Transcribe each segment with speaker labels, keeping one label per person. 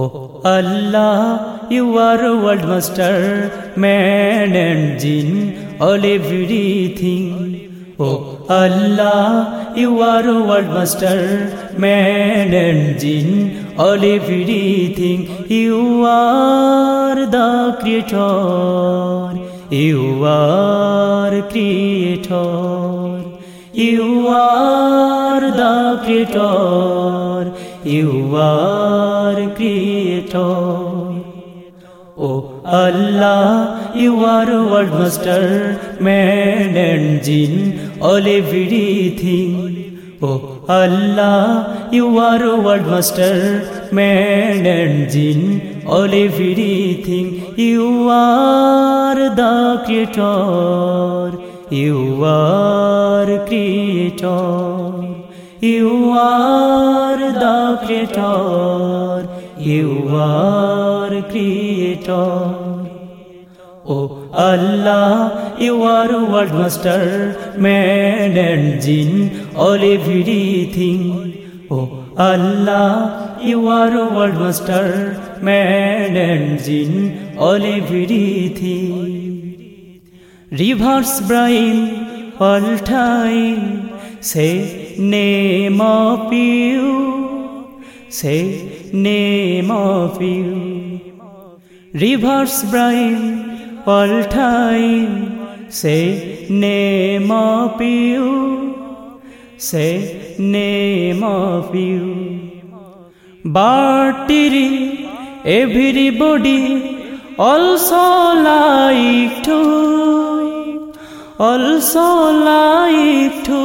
Speaker 1: O
Speaker 2: Allah you are world master man and jinn all everything O Allah you are world master man and jinn all everything you are the creator you are creator you are the creator you are creator. Oh Allah, you are world master, man and jinn, all everything. Oh Allah, you are world master, man and jinn, all everything. You are the creator, you are creator, you are. creator you are creator oh allah you are world master man and jinn all everything oh allah you are world master man and jinn all everything reverse brain all time say name of you say name of you. Rivers bright all time, say name of you, say name of you. Bartiri, everybody also like to, also like to.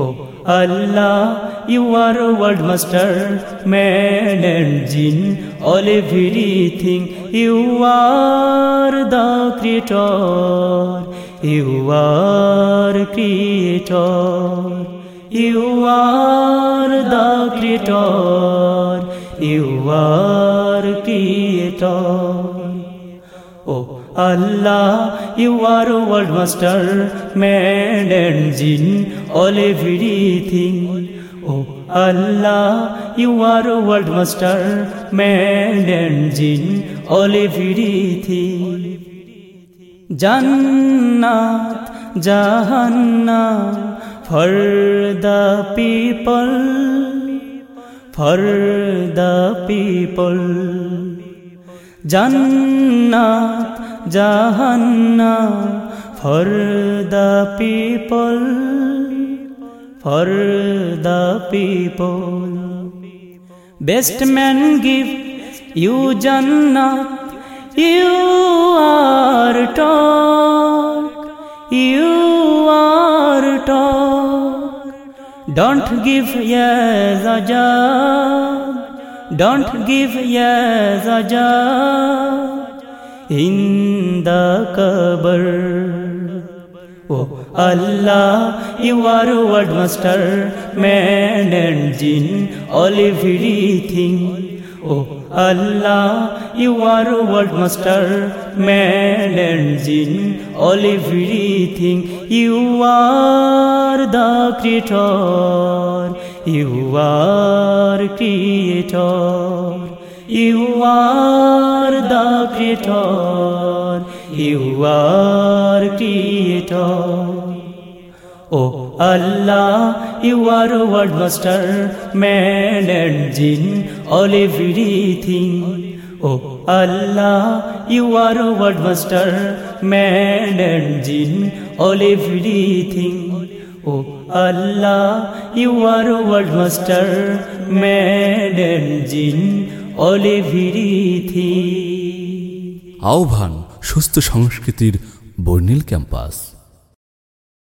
Speaker 2: Oh Allah, you are a world master, man and jinn, all everything. You are the creator, you are creator. You are the creator, you are creator. Allah, you are a world master, man and jinn, all everything. Oh Allah, you are a world master, man and jinn, all everything. Jannat, Jahannam, for the people, for the people. Jannat, جہن فار دا پیپل فور دا پیپل بیسٹ مین گیف یو جن یو آر ٹو ایو آر ٹو ڈونٹ گیف یجا ڈونٹ گیف یجا in the cupboard. Oh Allah, you are a world master, man and jinn, all everything. Oh Allah, you are a world master, man and jinn, all everything. You are the creator, you are creator. You are the creator, you are creator. Oh Allah, you are a world master, man and jinn, all everything. Oh Allah, you are a world master, man and jinn, all everything. Oh Allah, you are a world master, man and jinn, all everything আহ্বান সুস্থ সংস্কৃতির বর্ণিল campus